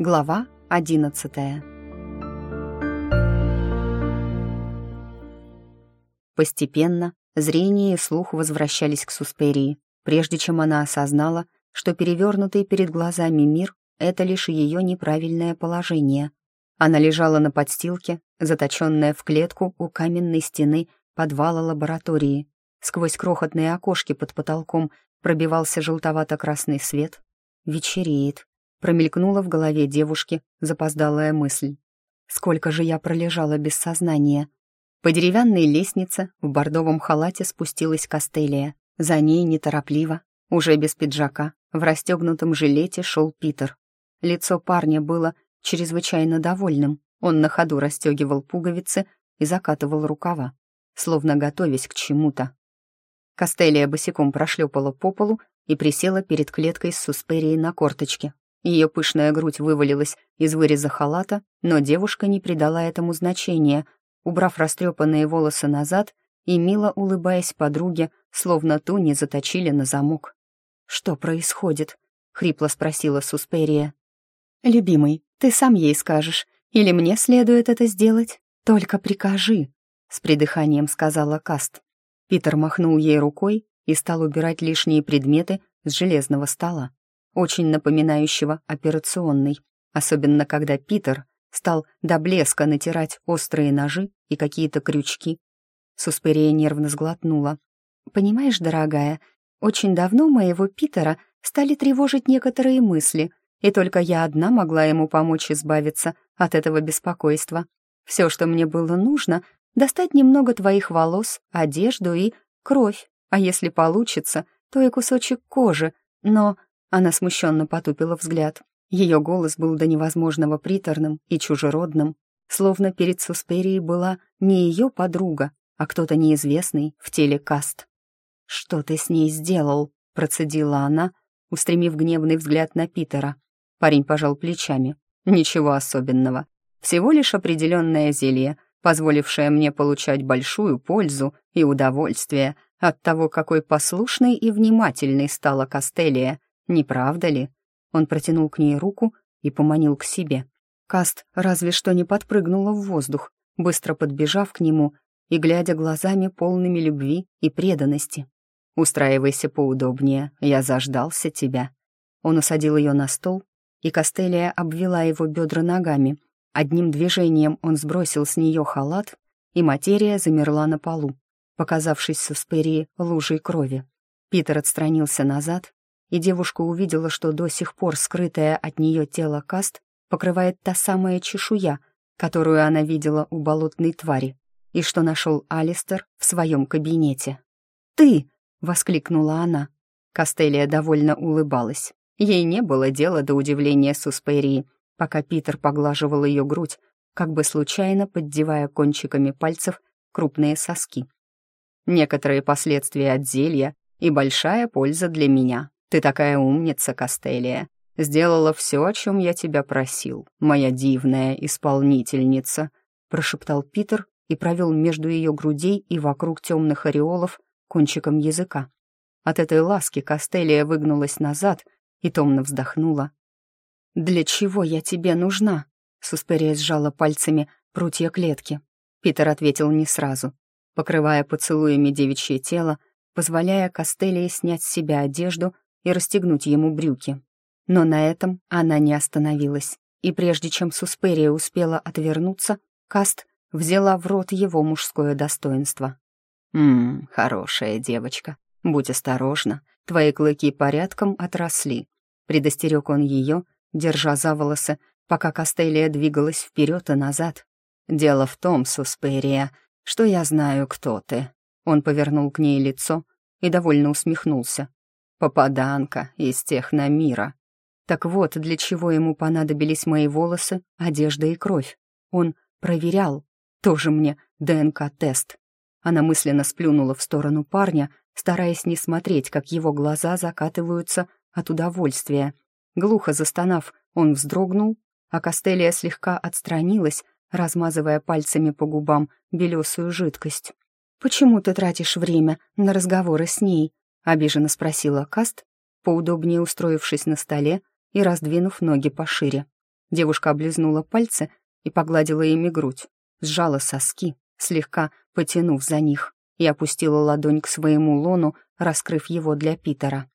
Глава одиннадцатая. Постепенно зрение и слух возвращались к Сусперии, прежде чем она осознала, что перевернутый перед глазами мир — это лишь ее неправильное положение. Она лежала на подстилке, заточенная в клетку у каменной стены подвала лаборатории. Сквозь крохотные окошки под потолком пробивался желтовато-красный свет. Вечереет. Промелькнула в голове девушки запоздалая мысль. Сколько же я пролежала без сознания? По деревянной лестнице в бордовом халате спустилась Костелия. За ней неторопливо, уже без пиджака, в расстегнутом жилете шел Питер. Лицо парня было чрезвычайно довольным. Он на ходу расстегивал пуговицы и закатывал рукава, словно готовясь к чему-то. Костелия босиком прошлепала по полу и присела перед клеткой с Сусперией на корточке. Ее пышная грудь вывалилась из выреза халата, но девушка не придала этому значения, убрав растрепанные волосы назад и мило улыбаясь подруге, словно ту не заточили на замок. «Что происходит?» — хрипло спросила Сусперия. «Любимый, ты сам ей скажешь, или мне следует это сделать? Только прикажи», — с придыханием сказала Каст. Питер махнул ей рукой и стал убирать лишние предметы с железного стола, очень напоминающего операционный, особенно когда Питер стал до блеска натирать острые ножи и какие-то крючки. Сусперия нервно сглотнула. «Понимаешь, дорогая, очень давно моего Питера стали тревожить некоторые мысли, и только я одна могла ему помочь избавиться от этого беспокойства. Все, что мне было нужно, достать немного твоих волос, одежду и кровь, а если получится, то и кусочек кожи, но...» Она смущенно потупила взгляд. Ее голос был до невозможного приторным и чужеродным, словно перед Сусперией была не ее подруга, а кто-то неизвестный в теле каст. «Что ты с ней сделал?» — процедила она, устремив гневный взгляд на Питера. Парень пожал плечами. «Ничего особенного. Всего лишь определенное зелье, позволившее мне получать большую пользу и удовольствие от того, какой послушной и внимательной стала Кастелия. Не правда ли?» Он протянул к ней руку и поманил к себе. Каст разве что не подпрыгнула в воздух, быстро подбежав к нему и глядя глазами полными любви и преданности. «Устраивайся поудобнее, я заждался тебя». Он усадил ее на стол, и Костелия обвела его бедра ногами. Одним движением он сбросил с нее халат, и материя замерла на полу, показавшись с Усперии лужей крови. Питер отстранился назад, и девушка увидела, что до сих пор скрытое от нее тело каст покрывает та самая чешуя, которую она видела у болотной твари, и что нашел Алистер в своем кабинете. «Ты!» — воскликнула она. Костелия довольно улыбалась. Ей не было дела до удивления Сусперии, пока Питер поглаживал ее грудь, как бы случайно поддевая кончиками пальцев крупные соски. Некоторые последствия от зелья и большая польза для меня. Ты такая умница, Костелия. Сделала все, о чем я тебя просил, моя дивная исполнительница», — прошептал Питер и провел между ее грудей и вокруг темных ореолов кончиком языка. От этой ласки Костелия выгнулась назад и томно вздохнула. «Для чего я тебе нужна?» Сусперия сжала пальцами прутья клетки. Питер ответил не сразу, покрывая поцелуями девичье тело, позволяя Костелии снять с себя одежду и расстегнуть ему брюки. Но на этом она не остановилась, и прежде чем Сусперия успела отвернуться, Каст взяла в рот его мужское достоинство. «Ммм, хорошая девочка. Будь осторожна, твои клыки порядком отросли», — предостерег он ее, держа за волосы, пока Кастелия двигалась вперед и назад. «Дело в том, Сусперия, что я знаю, кто ты». Он повернул к ней лицо и довольно усмехнулся. «Попаданка из техномира». Так вот, для чего ему понадобились мои волосы, одежда и кровь. Он проверял. Тоже мне ДНК-тест. Она мысленно сплюнула в сторону парня, стараясь не смотреть, как его глаза закатываются от удовольствия. Глухо застонав, он вздрогнул, а Костелия слегка отстранилась, размазывая пальцами по губам белесую жидкость. «Почему ты тратишь время на разговоры с ней?» — обиженно спросила Каст, поудобнее устроившись на столе и раздвинув ноги пошире. Девушка облизнула пальцы и погладила ими грудь, сжала соски, слегка потянув за них, и опустила ладонь к своему лону, раскрыв его для Питера.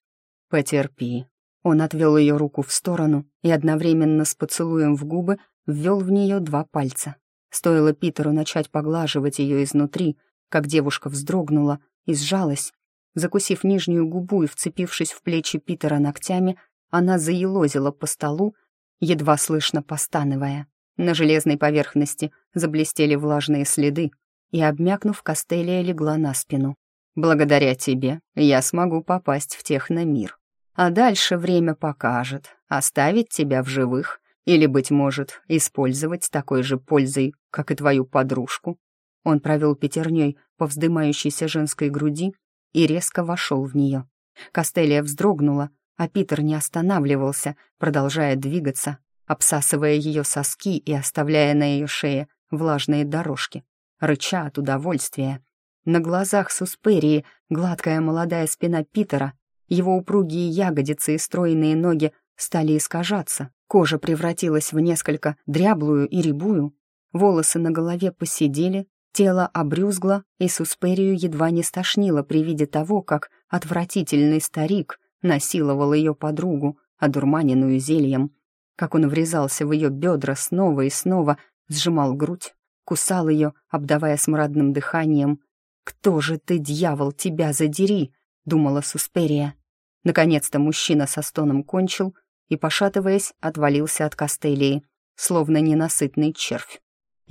«Потерпи». Он отвел ее руку в сторону и одновременно с поцелуем в губы ввел в нее два пальца. Стоило Питеру начать поглаживать ее изнутри, как девушка вздрогнула и сжалась. Закусив нижнюю губу и вцепившись в плечи Питера ногтями, она заелозила по столу, едва слышно постановая. На железной поверхности заблестели влажные следы, и, обмякнув, Костелия легла на спину. «Благодаря тебе я смогу попасть в техномир. А дальше время покажет, оставить тебя в живых или, быть может, использовать с такой же пользой, как и твою подружку». Он провел пятерней по вздымающейся женской груди и резко вошел в нее. Костелия вздрогнула, а Питер не останавливался, продолжая двигаться, обсасывая ее соски и оставляя на ее шее влажные дорожки, рыча от удовольствия. На глазах Сусперии гладкая молодая спина Питера, его упругие ягодицы и стройные ноги стали искажаться, кожа превратилась в несколько дряблую и рябую, волосы на голове посидели, тело обрюзгло, и Сусперию едва не стошнило при виде того, как отвратительный старик насиловал ее подругу, одурманенную зельем, как он врезался в ее бедра снова и снова, сжимал грудь, кусал ее, обдавая смрадным дыханием. «Кто же ты, дьявол, тебя задери?» — думала Сусперия. Наконец-то мужчина со стоном кончил и, пошатываясь, отвалился от Костелии, словно ненасытный червь.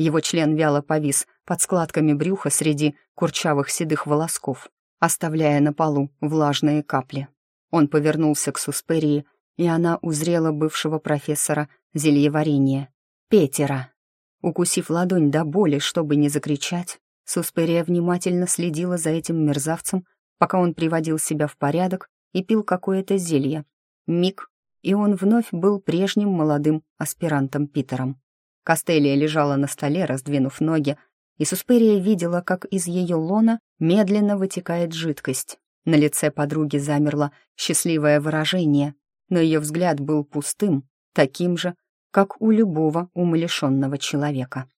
Его член вяло повис под складками брюха среди курчавых седых волосков, оставляя на полу влажные капли. Он повернулся к Сусперии, и она узрела бывшего профессора зельеварения, Петера. Укусив ладонь до боли, чтобы не закричать, Сусперия внимательно следила за этим мерзавцем, пока он приводил себя в порядок и пил какое-то зелье. Миг, и он вновь был прежним молодым аспирантом Питером. Костелия лежала на столе, раздвинув ноги, и Сусперия видела, как из ее лона медленно вытекает жидкость. На лице подруги замерло счастливое выражение, но ее взгляд был пустым, таким же, как у любого умалишенного человека.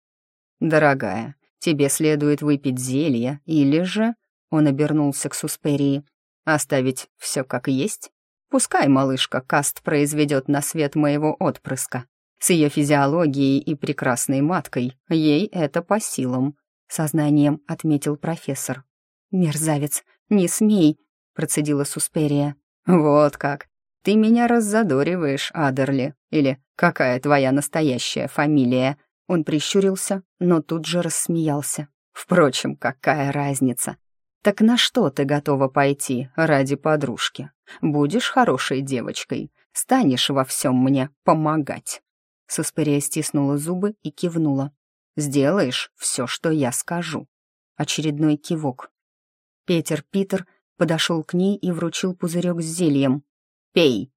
«Дорогая, тебе следует выпить зелье, или же...» Он обернулся к Сусперии. «Оставить все как есть? Пускай малышка Каст произведет на свет моего отпрыска. С ее физиологией и прекрасной маткой ей это по силам», — сознанием отметил профессор. «Мерзавец, не смей!» — процедила Сусперия. «Вот как! Ты меня раззадориваешь, Адерли. Или какая твоя настоящая фамилия?» Он прищурился, но тут же рассмеялся. «Впрочем, какая разница? Так на что ты готова пойти ради подружки? Будешь хорошей девочкой, станешь во всем мне помогать». Сусперия стиснула зубы и кивнула. «Сделаешь все, что я скажу». Очередной кивок. Петер Питер подошел к ней и вручил пузырек с зельем. «Пей!»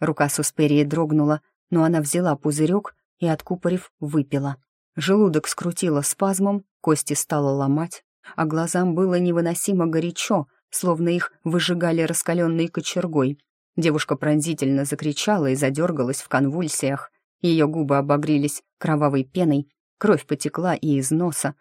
Рука Сусперии дрогнула, но она взяла пузырек и, откупорив, выпила. Желудок скрутило спазмом, кости стало ломать, а глазам было невыносимо горячо, словно их выжигали раскаленной кочергой. Девушка пронзительно закричала и задергалась в конвульсиях. Ее губы обогрелись кровавой пеной, кровь потекла и из носа.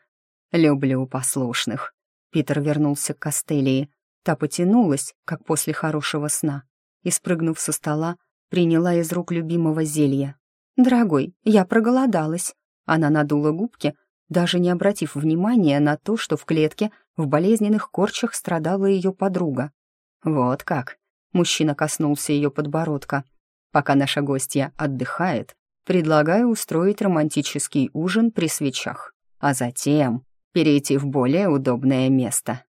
«Люблю послушных», Питер вернулся к Костелии. Та потянулась, как после хорошего сна, и, спрыгнув со стола, приняла из рук любимого зелья. «Дорогой, я проголодалась». Она надула губки, даже не обратив внимания на то, что в клетке в болезненных корчах страдала ее подруга. «Вот как!» — мужчина коснулся ее подбородка. «Пока наша гостья отдыхает, предлагаю устроить романтический ужин при свечах, а затем перейти в более удобное место.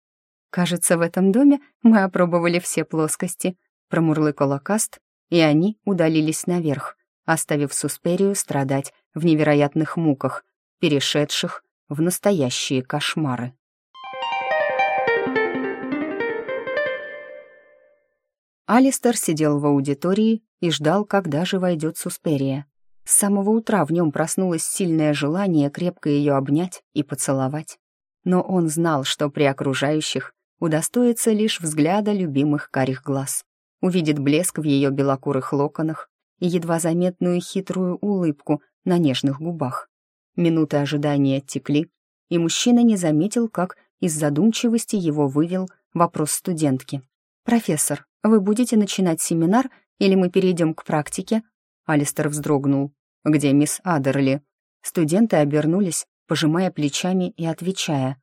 «Кажется, в этом доме мы опробовали все плоскости», — промурлыкала Каст, и они удалились наверх, оставив Сусперию страдать в невероятных муках, перешедших в настоящие кошмары. Алистер сидел в аудитории и ждал, когда же войдет Сусперия. С самого утра в нем проснулось сильное желание крепко ее обнять и поцеловать. Но он знал, что при окружающих удостоится лишь взгляда любимых карих глаз. Увидит блеск в ее белокурых локонах и едва заметную хитрую улыбку на нежных губах. Минуты ожидания текли, и мужчина не заметил, как из задумчивости его вывел вопрос студентки. «Профессор, вы будете начинать семинар или мы перейдем к практике?» Алистер вздрогнул. «Где мисс Адерли?» Студенты обернулись, пожимая плечами и отвечая.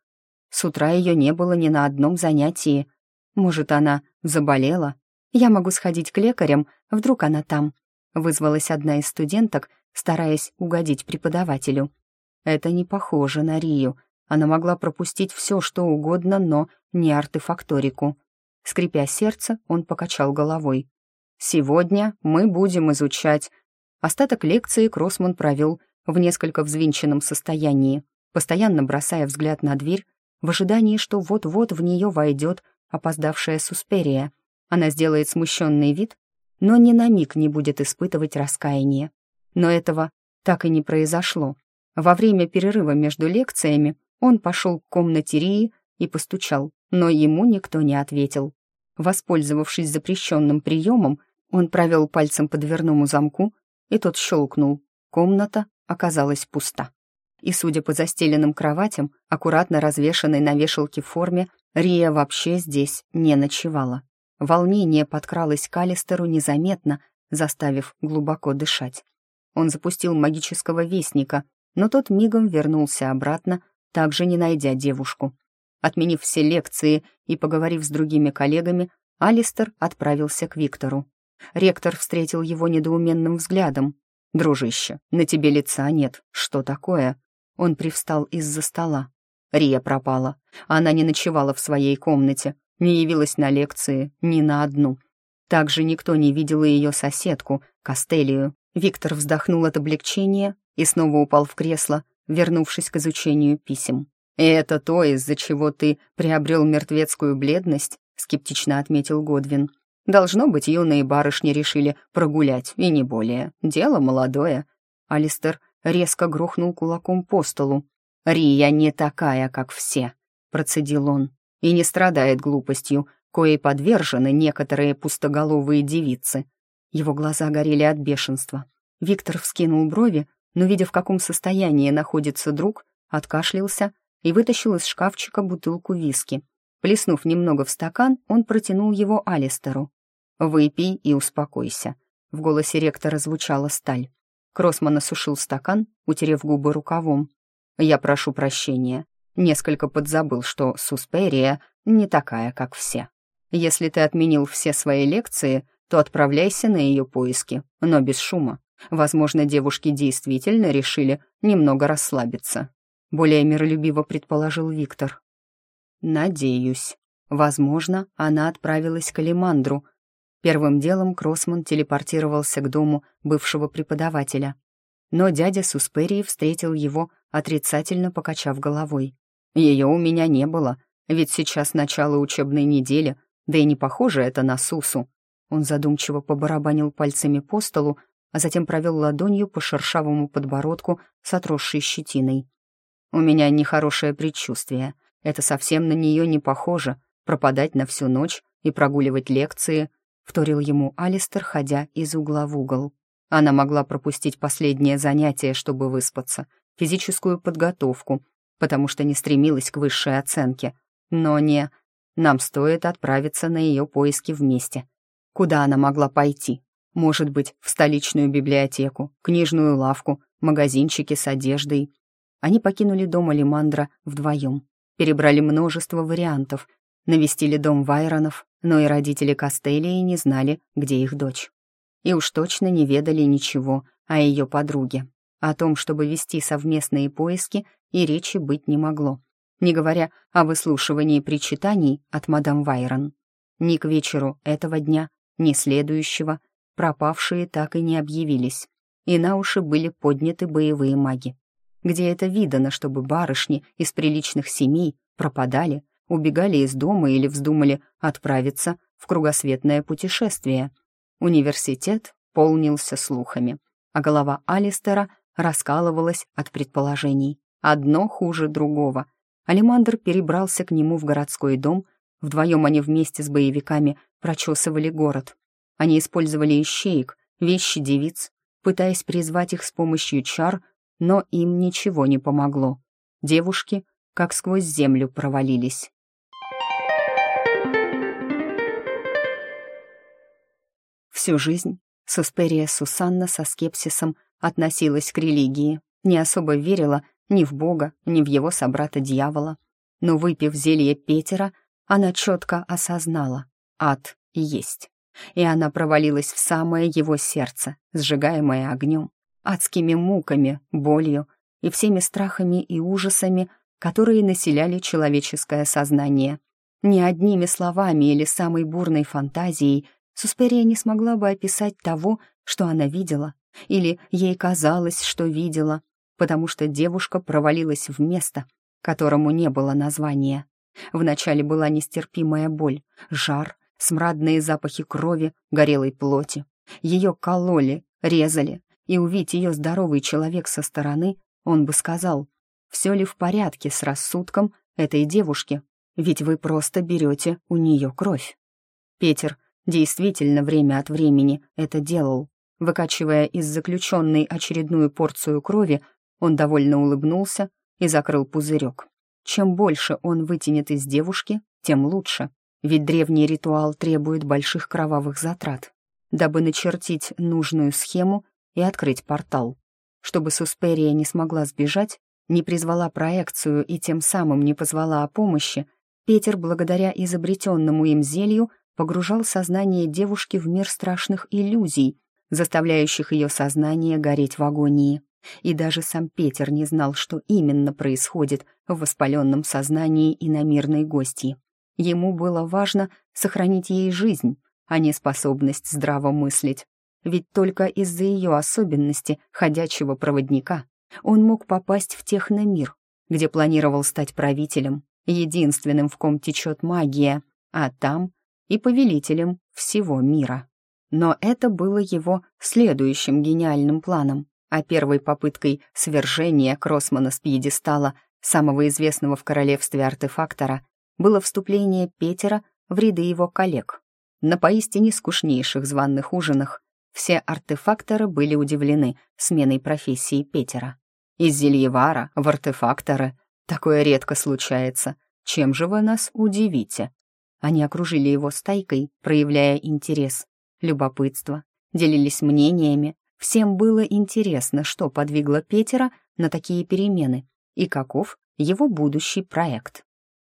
С утра ее не было ни на одном занятии. Может, она заболела? Я могу сходить к лекарям, вдруг она там. Вызвалась одна из студенток, стараясь угодить преподавателю. Это не похоже на Рию. Она могла пропустить все, что угодно, но не артефакторику. Скрипя сердце, он покачал головой. «Сегодня мы будем изучать...» Остаток лекции Кроссман провел в несколько взвинченном состоянии, постоянно бросая взгляд на дверь, в ожидании, что вот-вот в нее войдет опоздавшая Сусперия. Она сделает смущенный вид, но ни на миг не будет испытывать раскаяние. Но этого так и не произошло. Во время перерыва между лекциями он пошел к комнате Рии и постучал, но ему никто не ответил. Воспользовавшись запрещенным приемом, он провел пальцем по дверному замку, и тот щелкнул. Комната оказалась пуста. И, судя по застеленным кроватям, аккуратно развешанной на вешалке форме, Рия вообще здесь не ночевала. Волнение подкралось к Алистеру незаметно, заставив глубоко дышать. Он запустил магического вестника, но тот мигом вернулся обратно, также не найдя девушку. Отменив все лекции и поговорив с другими коллегами, Алистер отправился к Виктору. Ректор встретил его недоуменным взглядом. «Дружище, на тебе лица нет. Что такое?» Он привстал из-за стола. Рия пропала. Она не ночевала в своей комнате, не явилась на лекции ни на одну. Также никто не видел ее соседку, Костелию. Виктор вздохнул от облегчения и снова упал в кресло, вернувшись к изучению писем. «И это то, из-за чего ты приобрел мертвецкую бледность?» — скептично отметил Годвин. «Должно быть, юные барышни решили прогулять, и не более. Дело молодое». Алистер резко грохнул кулаком по столу. «Рия не такая, как все», — процедил он, «и не страдает глупостью, коей подвержены некоторые пустоголовые девицы». Его глаза горели от бешенства. Виктор вскинул брови, но, видя, в каком состоянии находится друг, откашлялся и вытащил из шкафчика бутылку виски. Плеснув немного в стакан, он протянул его Алистеру. «Выпей и успокойся». В голосе ректора звучала сталь. Кроссман осушил стакан, утерев губы рукавом. Я прошу прощения. Несколько подзабыл, что Сусперия не такая, как все. Если ты отменил все свои лекции, то отправляйся на ее поиски, но без шума. Возможно, девушки действительно решили немного расслабиться. Более миролюбиво предположил Виктор. Надеюсь. Возможно, она отправилась к Алимандру. Первым делом Кроссман телепортировался к дому бывшего преподавателя но дядя Сусперии встретил его, отрицательно покачав головой. «Ее у меня не было, ведь сейчас начало учебной недели, да и не похоже это на Сусу». Он задумчиво побарабанил пальцами по столу, а затем провел ладонью по шершавому подбородку с отросшей щетиной. «У меня нехорошее предчувствие. Это совсем на нее не похоже. Пропадать на всю ночь и прогуливать лекции», — вторил ему Алистер, ходя из угла в угол. Она могла пропустить последнее занятие, чтобы выспаться, физическую подготовку, потому что не стремилась к высшей оценке. Но не... Нам стоит отправиться на ее поиски вместе. Куда она могла пойти? Может быть, в столичную библиотеку, книжную лавку, магазинчики с одеждой. Они покинули дом Алимандра вдвоем. Перебрали множество вариантов. Навестили дом Вайронов, но и родители Костелии не знали, где их дочь и уж точно не ведали ничего о ее подруге. О том, чтобы вести совместные поиски, и речи быть не могло, не говоря о выслушивании причитаний от мадам Вайрон. Ни к вечеру этого дня, ни следующего пропавшие так и не объявились, и на уши были подняты боевые маги. Где это видано, чтобы барышни из приличных семей пропадали, убегали из дома или вздумали отправиться в кругосветное путешествие — Университет полнился слухами, а голова Алистера раскалывалась от предположений. Одно хуже другого. Алимандр перебрался к нему в городской дом, вдвоем они вместе с боевиками прочесывали город. Они использовали ищеек, вещи девиц, пытаясь призвать их с помощью чар, но им ничего не помогло. Девушки как сквозь землю провалились. Всю жизнь Сусперия Сусанна со скепсисом относилась к религии, не особо верила ни в Бога, ни в его собрата-дьявола. Но выпив зелье Петера, она четко осознала — ад есть. И она провалилась в самое его сердце, сжигаемое огнем, адскими муками, болью и всеми страхами и ужасами, которые населяли человеческое сознание. Ни одними словами или самой бурной фантазией Сусперия не смогла бы описать того, что она видела, или ей казалось, что видела, потому что девушка провалилась в место, которому не было названия. Вначале была нестерпимая боль, жар, смрадные запахи крови, горелой плоти. Ее кололи, резали, и увидеть ее здоровый человек со стороны, он бы сказал, все ли в порядке с рассудком этой девушки, ведь вы просто берете у нее кровь. Петер действительно время от времени это делал. Выкачивая из заключенной очередную порцию крови, он довольно улыбнулся и закрыл пузырек. Чем больше он вытянет из девушки, тем лучше, ведь древний ритуал требует больших кровавых затрат, дабы начертить нужную схему и открыть портал. Чтобы Сусперия не смогла сбежать, не призвала проекцию и тем самым не позвала о помощи, Петер, благодаря изобретенному им зелью, погружал сознание девушки в мир страшных иллюзий, заставляющих ее сознание гореть в агонии. И даже сам Петер не знал, что именно происходит в воспаленном сознании иномирной гости. Ему было важно сохранить ей жизнь, а не способность здраво мыслить. Ведь только из-за ее особенности ходячего проводника он мог попасть в техномир, где планировал стать правителем, единственным, в ком течет магия, а там и повелителем всего мира. Но это было его следующим гениальным планом, а первой попыткой свержения Кроссмана с пьедестала, самого известного в королевстве артефактора, было вступление Петера в ряды его коллег. На поистине скучнейших званных ужинах все артефакторы были удивлены сменой профессии Петера. Из зельевара в артефакторы такое редко случается. Чем же вы нас удивите? Они окружили его стайкой, проявляя интерес, любопытство, делились мнениями. Всем было интересно, что подвигло Петера на такие перемены и каков его будущий проект.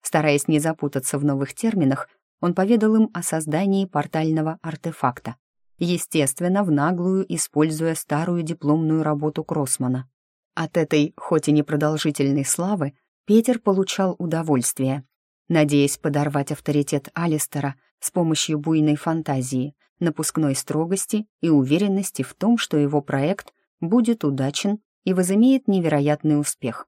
Стараясь не запутаться в новых терминах, он поведал им о создании портального артефакта, естественно, в наглую используя старую дипломную работу Кроссмана. От этой, хоть и непродолжительной славы, Петер получал удовольствие, надеясь подорвать авторитет Алистера с помощью буйной фантазии, напускной строгости и уверенности в том, что его проект будет удачен и возымеет невероятный успех.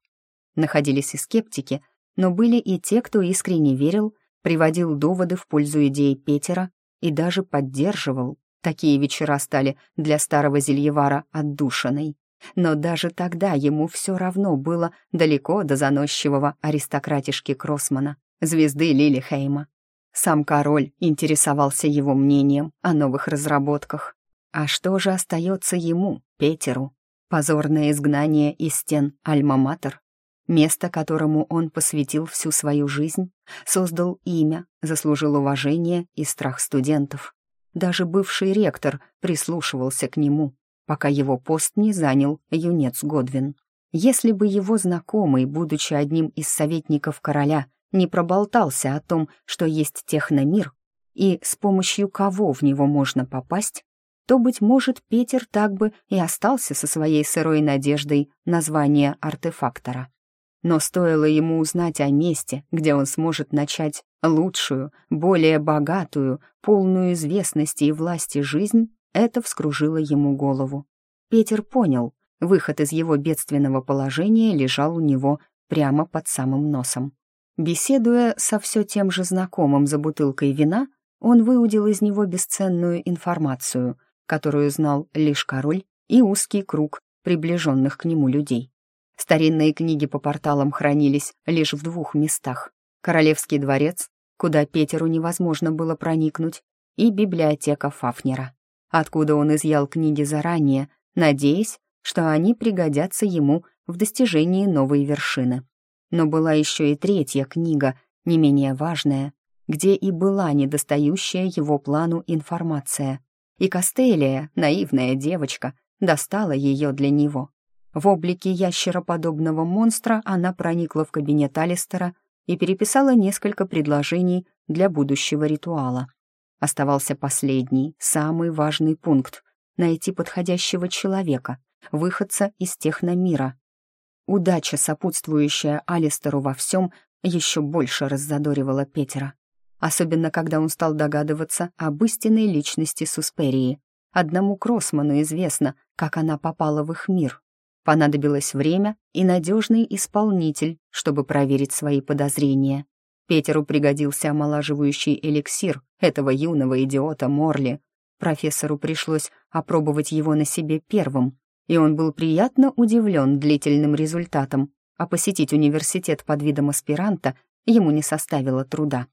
Находились и скептики, но были и те, кто искренне верил, приводил доводы в пользу идеи Петера и даже поддерживал. Такие вечера стали для старого зельевара отдушиной. Но даже тогда ему все равно было далеко до заносчивого аристократишки Кроссмана, звезды Лилихейма. Сам король интересовался его мнением о новых разработках. А что же остается ему, Петеру? Позорное изгнание из стен Альма-Матер? Место, которому он посвятил всю свою жизнь, создал имя, заслужил уважение и страх студентов. Даже бывший ректор прислушивался к нему, пока его пост не занял юнец Годвин. Если бы его знакомый, будучи одним из советников короля, не проболтался о том, что есть техномир, и с помощью кого в него можно попасть, то, быть может, Петер так бы и остался со своей сырой надеждой на звание артефактора. Но стоило ему узнать о месте, где он сможет начать лучшую, более богатую, полную известности и власти жизнь, это вскружило ему голову. Петер понял, выход из его бедственного положения лежал у него прямо под самым носом. Беседуя со все тем же знакомым за бутылкой вина, он выудил из него бесценную информацию, которую знал лишь король и узкий круг приближенных к нему людей. Старинные книги по порталам хранились лишь в двух местах. Королевский дворец, куда Петеру невозможно было проникнуть, и библиотека Фафнера. откуда он изъял книги заранее, надеясь, что они пригодятся ему в достижении новой вершины. Но была еще и третья книга, не менее важная, где и была недостающая его плану информация. И Костелия, наивная девочка, достала ее для него. В облике ящероподобного монстра она проникла в кабинет Алистера и переписала несколько предложений для будущего ритуала. Оставался последний, самый важный пункт — найти подходящего человека, выходца из техномира. Удача, сопутствующая Алистеру во всем, еще больше раззадоривала Петера. Особенно, когда он стал догадываться об истинной личности Сусперии. Одному Кроссману известно, как она попала в их мир. Понадобилось время и надежный исполнитель, чтобы проверить свои подозрения. Петеру пригодился омолаживающий эликсир этого юного идиота Морли. Профессору пришлось опробовать его на себе первым, и он был приятно удивлен длительным результатом, а посетить университет под видом аспиранта ему не составило труда.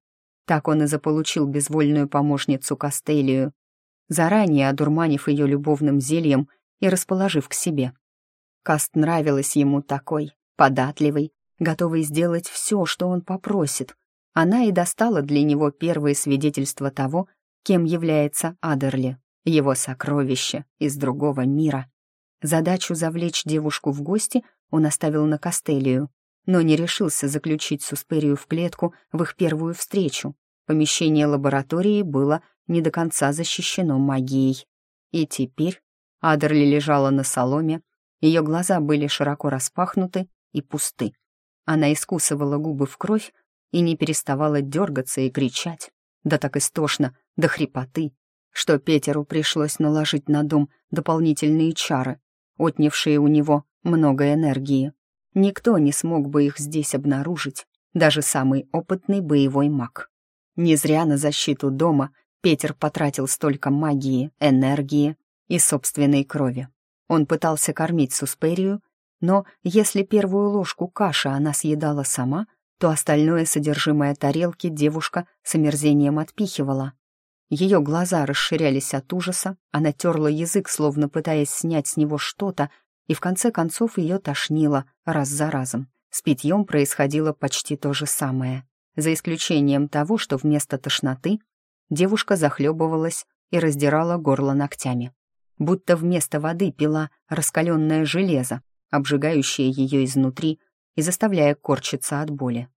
Так он и заполучил безвольную помощницу Костелию, заранее одурманив ее любовным зельем и расположив к себе. Каст нравилась ему такой, податливой, готовой сделать все, что он попросит. Она и достала для него первые свидетельства того, кем является Адерли, его сокровище из другого мира. Задачу завлечь девушку в гости он оставил на Костелию, но не решился заключить Сусперию в клетку в их первую встречу. Помещение лаборатории было не до конца защищено магией. И теперь Адерли лежала на соломе, ее глаза были широко распахнуты и пусты. Она искусывала губы в кровь и не переставала дергаться и кричать, да так истошно, до хрипоты, что Петеру пришлось наложить на дом дополнительные чары, отнявшие у него много энергии. Никто не смог бы их здесь обнаружить, даже самый опытный боевой маг. Не зря на защиту дома Петер потратил столько магии, энергии и собственной крови. Он пытался кормить Сусперию, но если первую ложку каши она съедала сама, то остальное содержимое тарелки девушка с омерзением отпихивала. Ее глаза расширялись от ужаса, она терла язык, словно пытаясь снять с него что-то, и в конце концов ее тошнило раз за разом. С питьем происходило почти то же самое, за исключением того, что вместо тошноты девушка захлебывалась и раздирала горло ногтями будто вместо воды пила раскаленное железо, обжигающее ее изнутри и заставляя корчиться от боли.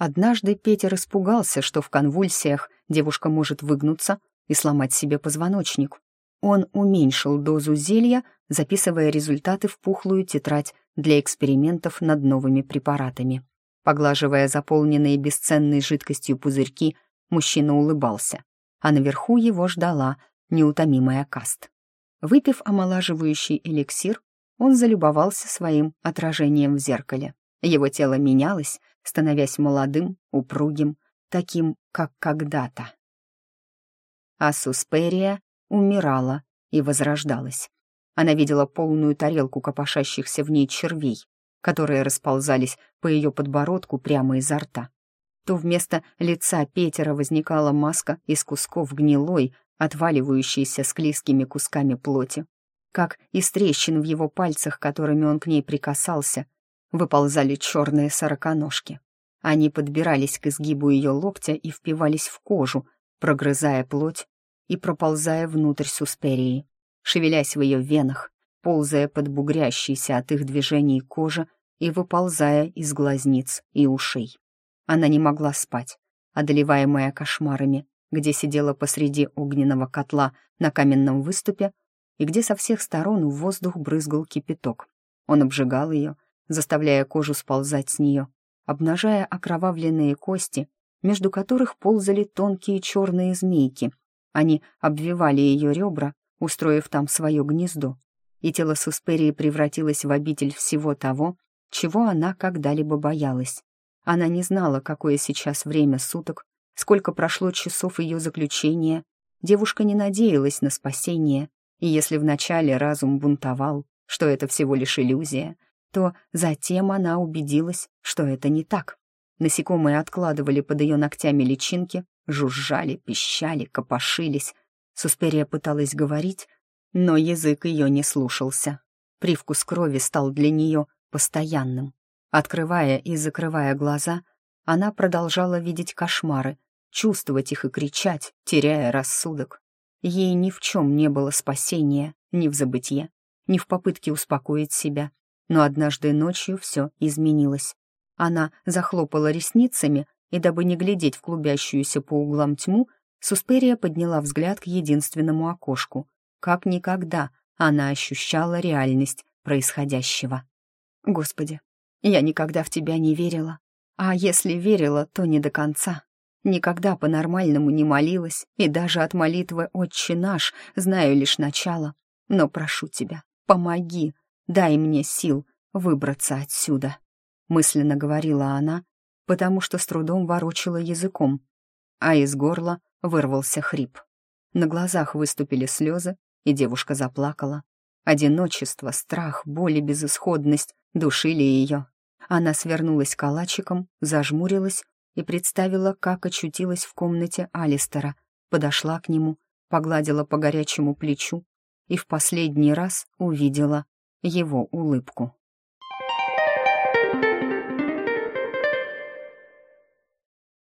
Однажды Петер испугался, что в конвульсиях девушка может выгнуться и сломать себе позвоночник. Он уменьшил дозу зелья, записывая результаты в пухлую тетрадь для экспериментов над новыми препаратами. Поглаживая заполненные бесценной жидкостью пузырьки, мужчина улыбался, а наверху его ждала неутомимая каст. Выпив омолаживающий эликсир, он залюбовался своим отражением в зеркале. Его тело менялось, становясь молодым, упругим, таким, как когда-то. А Сусперия умирала и возрождалась. Она видела полную тарелку копошащихся в ней червей, которые расползались по ее подбородку прямо изо рта. То вместо лица Петера возникала маска из кусков гнилой, отваливающейся склизкими кусками плоти. Как из трещин в его пальцах, которыми он к ней прикасался, выползали черные сороконожки. Они подбирались к изгибу ее локтя и впивались в кожу, прогрызая плоть и проползая внутрь сусперии, шевелясь в ее венах, ползая под бугрящейся от их движений кожи и выползая из глазниц и ушей. Она не могла спать, одолеваемая кошмарами, где сидела посреди огненного котла на каменном выступе и где со всех сторон в воздух брызгал кипяток. Он обжигал ее, заставляя кожу сползать с нее, обнажая окровавленные кости, между которых ползали тонкие черные змейки. Они обвивали ее ребра, устроив там свое гнездо, и тело Сусперии превратилось в обитель всего того, чего она когда-либо боялась. Она не знала, какое сейчас время суток, сколько прошло часов ее заключения, девушка не надеялась на спасение, и если вначале разум бунтовал, что это всего лишь иллюзия, то затем она убедилась, что это не так. Насекомые откладывали под ее ногтями личинки, жужжали, пищали, копошились. Сусперия пыталась говорить, но язык ее не слушался. Привкус крови стал для нее постоянным. Открывая и закрывая глаза, она продолжала видеть кошмары, чувствовать их и кричать, теряя рассудок. Ей ни в чем не было спасения, ни в забытье, ни в попытке успокоить себя. Но однажды ночью все изменилось. Она захлопала ресницами, и дабы не глядеть в клубящуюся по углам тьму, Сусперия подняла взгляд к единственному окошку. Как никогда она ощущала реальность происходящего. «Господи, я никогда в тебя не верила. А если верила, то не до конца. Никогда по-нормальному не молилась, и даже от молитвы «Отче наш» знаю лишь начало. Но прошу тебя, помоги, дай мне сил выбраться отсюда», — мысленно говорила она, потому что с трудом ворочала языком, а из горла вырвался хрип. На глазах выступили слезы, и девушка заплакала. Одиночество, страх, боль и безысходность душили ее. Она свернулась калачиком, зажмурилась и представила, как очутилась в комнате Алистера, подошла к нему, погладила по горячему плечу и в последний раз увидела его улыбку.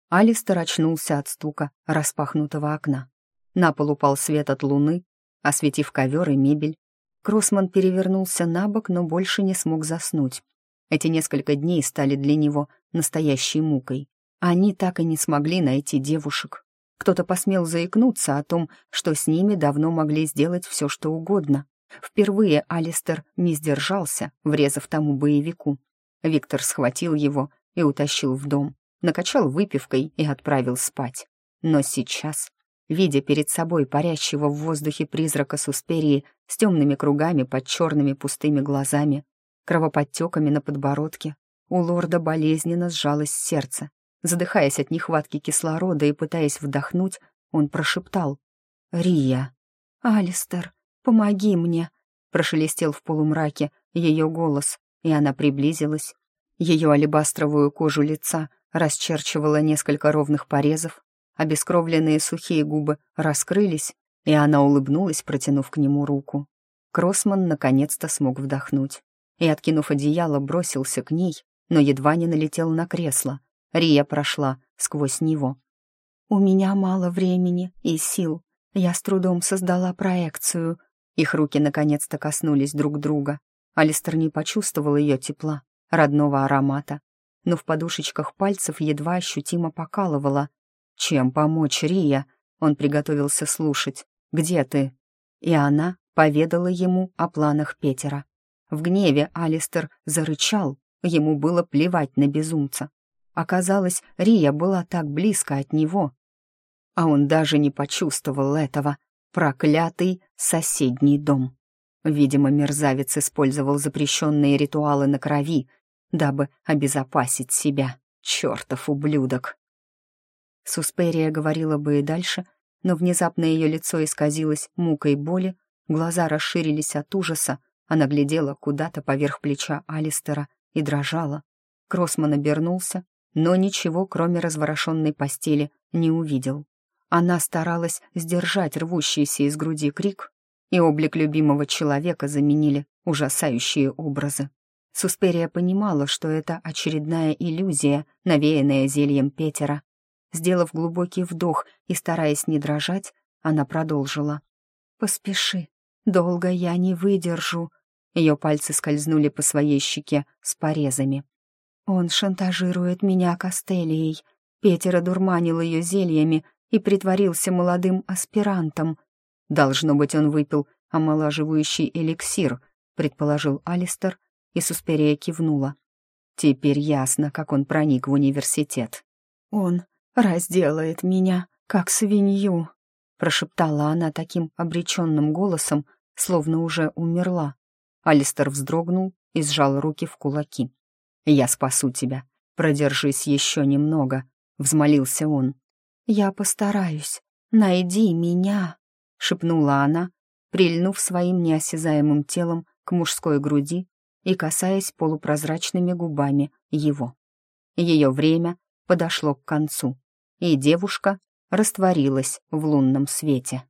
Алистер очнулся от стука распахнутого окна. На пол упал свет от луны, осветив ковер и мебель. Кроссман перевернулся на бок, но больше не смог заснуть. Эти несколько дней стали для него настоящей мукой. Они так и не смогли найти девушек. Кто-то посмел заикнуться о том, что с ними давно могли сделать все, что угодно. Впервые Алистер не сдержался, врезав тому боевику. Виктор схватил его и утащил в дом, накачал выпивкой и отправил спать. Но сейчас видя перед собой парящего в воздухе призрака Сусперии с темными кругами под черными пустыми глазами, кровоподтеками на подбородке, у лорда болезненно сжалось сердце. Задыхаясь от нехватки кислорода и пытаясь вдохнуть, он прошептал «Рия!» «Алистер, помоги мне!» прошелестел в полумраке ее голос, и она приблизилась. Ее алебастровую кожу лица расчерчивала несколько ровных порезов, Обескровленные сухие губы раскрылись, и она улыбнулась, протянув к нему руку. Кроссман наконец-то смог вдохнуть и, откинув одеяло, бросился к ней, но едва не налетел на кресло. Рия прошла сквозь него. «У меня мало времени и сил. Я с трудом создала проекцию». Их руки наконец-то коснулись друг друга. Алистер не почувствовал ее тепла, родного аромата, но в подушечках пальцев едва ощутимо покалывало. «Чем помочь, Рия?» Он приготовился слушать. «Где ты?» И она поведала ему о планах Петера. В гневе Алистер зарычал, ему было плевать на безумца. Оказалось, Рия была так близко от него, а он даже не почувствовал этого. Проклятый соседний дом. Видимо, мерзавец использовал запрещенные ритуалы на крови, дабы обезопасить себя. Чертов ублюдок. Сусперия говорила бы и дальше, но внезапно ее лицо исказилось мукой боли, глаза расширились от ужаса, она глядела куда-то поверх плеча Алистера и дрожала. Кроссман обернулся, но ничего, кроме разворошенной постели, не увидел. Она старалась сдержать рвущийся из груди крик, и облик любимого человека заменили ужасающие образы. Сусперия понимала, что это очередная иллюзия, навеянная зельем Петера, Сделав глубокий вдох и стараясь не дрожать, она продолжила. «Поспеши, долго я не выдержу». Ее пальцы скользнули по своей щеке с порезами. «Он шантажирует меня Костелией. Петер одурманил ее зельями и притворился молодым аспирантом. Должно быть, он выпил омолаживающий эликсир», предположил Алистер, и Сусперия кивнула. «Теперь ясно, как он проник в университет». «Он разделает меня, как свинью», — прошептала она таким обреченным голосом, словно уже умерла. Алистер вздрогнул и сжал руки в кулаки. «Я спасу тебя. Продержись еще немного», — взмолился он. «Я постараюсь. Найди меня», — шепнула она, прильнув своим неосязаемым телом к мужской груди и касаясь полупрозрачными губами его. Ее время подошло к концу, и девушка растворилась в лунном свете.